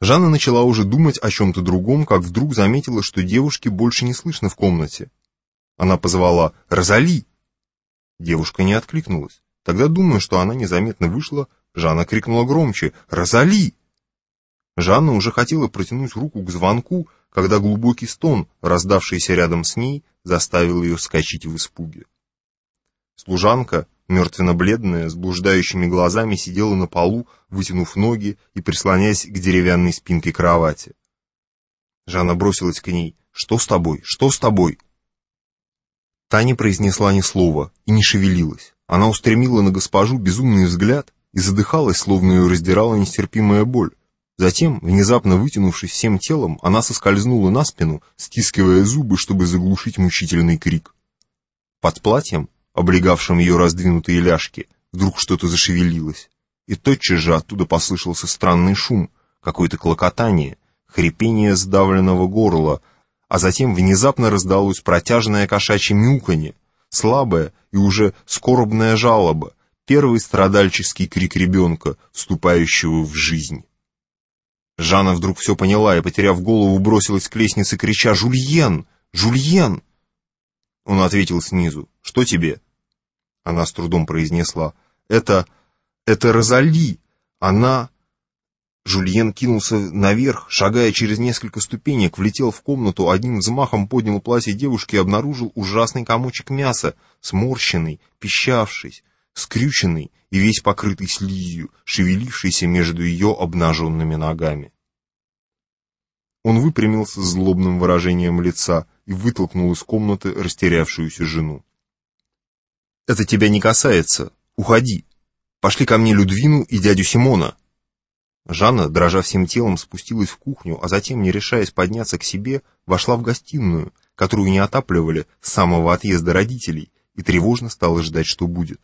Жанна начала уже думать о чем-то другом, как вдруг заметила, что девушки больше не слышно в комнате. Она позвала «Розали!». Девушка не откликнулась. Тогда, думая, что она незаметно вышла, Жанна крикнула громче «Розали!». Жанна уже хотела протянуть руку к звонку, когда глубокий стон, раздавшийся рядом с ней, заставил ее вскочить в испуге. Служанка, мертвенно-бледная, с блуждающими глазами, сидела на полу, вытянув ноги и прислоняясь к деревянной спинке кровати. Жанна бросилась к ней. «Что с тобой? Что с тобой?» Та не произнесла ни слова и не шевелилась. Она устремила на госпожу безумный взгляд и задыхалась, словно ее раздирала нестерпимая боль. Затем, внезапно вытянувшись всем телом, она соскользнула на спину, стискивая зубы, чтобы заглушить мучительный крик. Под платьем, облегавшим ее раздвинутые ляжки, вдруг что-то зашевелилось, и тотчас же оттуда послышался странный шум, какое-то клокотание, хрипение сдавленного горла, а затем внезапно раздалось протяжное кошачье мяуканье, слабая и уже скорбная жалоба, первый страдальческий крик ребенка, вступающего в жизнь. Жанна вдруг все поняла и, потеряв голову, бросилась к лестнице, крича «Жульен! Жульен!» Он ответил снизу «Что тебе?» Она с трудом произнесла «Это... это Розали! Она...» Жульен кинулся наверх, шагая через несколько ступенек, влетел в комнату, одним взмахом поднял платье девушки и обнаружил ужасный комочек мяса, сморщенный, пищавший, скрюченный и весь покрытый слизью, шевелившийся между ее обнаженными ногами. Он выпрямился с злобным выражением лица и вытолкнул из комнаты растерявшуюся жену. «Это тебя не касается. Уходи. Пошли ко мне Людвину и дядю Симона». Жанна, дрожа всем телом, спустилась в кухню, а затем, не решаясь подняться к себе, вошла в гостиную, которую не отапливали с самого отъезда родителей, и тревожно стала ждать, что будет.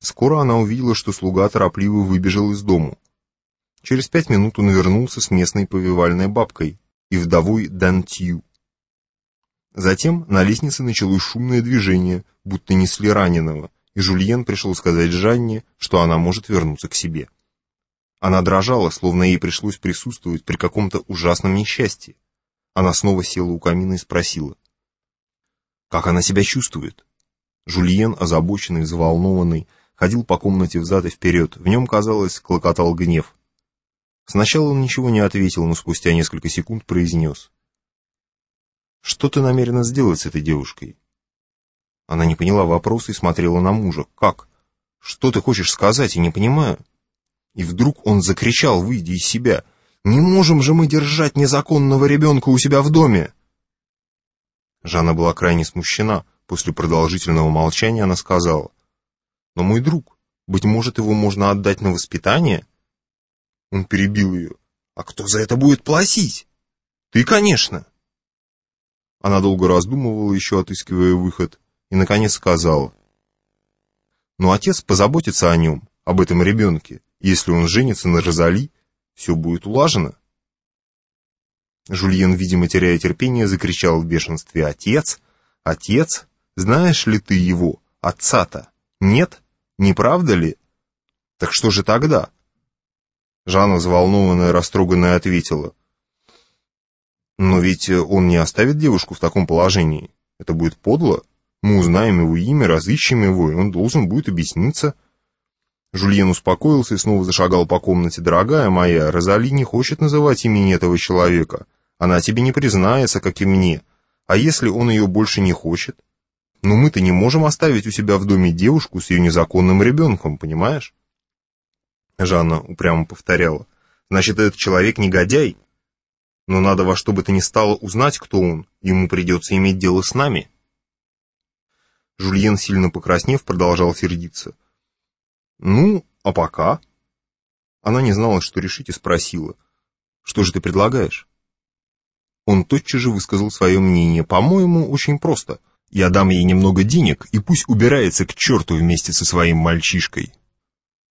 Скоро она увидела, что слуга торопливо выбежал из дому. Через пять минут он вернулся с местной повивальной бабкой и вдовой Дантью. Затем на лестнице началось шумное движение, будто несли раненого, и Жульен пришел сказать Жанне, что она может вернуться к себе. Она дрожала, словно ей пришлось присутствовать при каком-то ужасном несчастье. Она снова села у камина и спросила. «Как она себя чувствует?» Жульен, озабоченный, взволнованный, ходил по комнате взад и вперед. В нем, казалось, клокотал гнев. Сначала он ничего не ответил, но спустя несколько секунд произнес. «Что ты намерена сделать с этой девушкой?» Она не поняла вопроса и смотрела на мужа. «Как? Что ты хочешь сказать? Я не понимаю». И вдруг он закричал, выйдя из себя. «Не можем же мы держать незаконного ребенка у себя в доме!» Жанна была крайне смущена. После продолжительного молчания она сказала. «Но мой друг, быть может, его можно отдать на воспитание?» Он перебил ее. «А кто за это будет платить?» «Ты, конечно!» Она долго раздумывала, еще отыскивая выход, и, наконец, сказала. «Но отец позаботится о нем, об этом ребенке. Если он женится на Розали, все будет улажено». Жульен, видимо, теряя терпение, закричал в бешенстве. «Отец? Отец? Знаешь ли ты его? Отца-то? Нет? Не правда ли? Так что же тогда?» Жанна, взволнованная, растроганная, ответила. Но ведь э, он не оставит девушку в таком положении. Это будет подло. Мы узнаем его имя, разыщем его, и он должен будет объясниться. Жульен успокоился и снова зашагал по комнате. «Дорогая моя, Розали не хочет называть имени этого человека. Она тебе не признается, как и мне. А если он ее больше не хочет? Но мы-то не можем оставить у себя в доме девушку с ее незаконным ребенком, понимаешь?» Жанна упрямо повторяла. «Значит, этот человек негодяй?» Но надо во что бы то ни стало узнать, кто он, ему придется иметь дело с нами. Жульен, сильно покраснев, продолжал сердиться. «Ну, а пока?» Она не знала, что решить, и спросила. «Что же ты предлагаешь?» Он тотчас же высказал свое мнение. «По-моему, очень просто. Я дам ей немного денег, и пусть убирается к черту вместе со своим мальчишкой».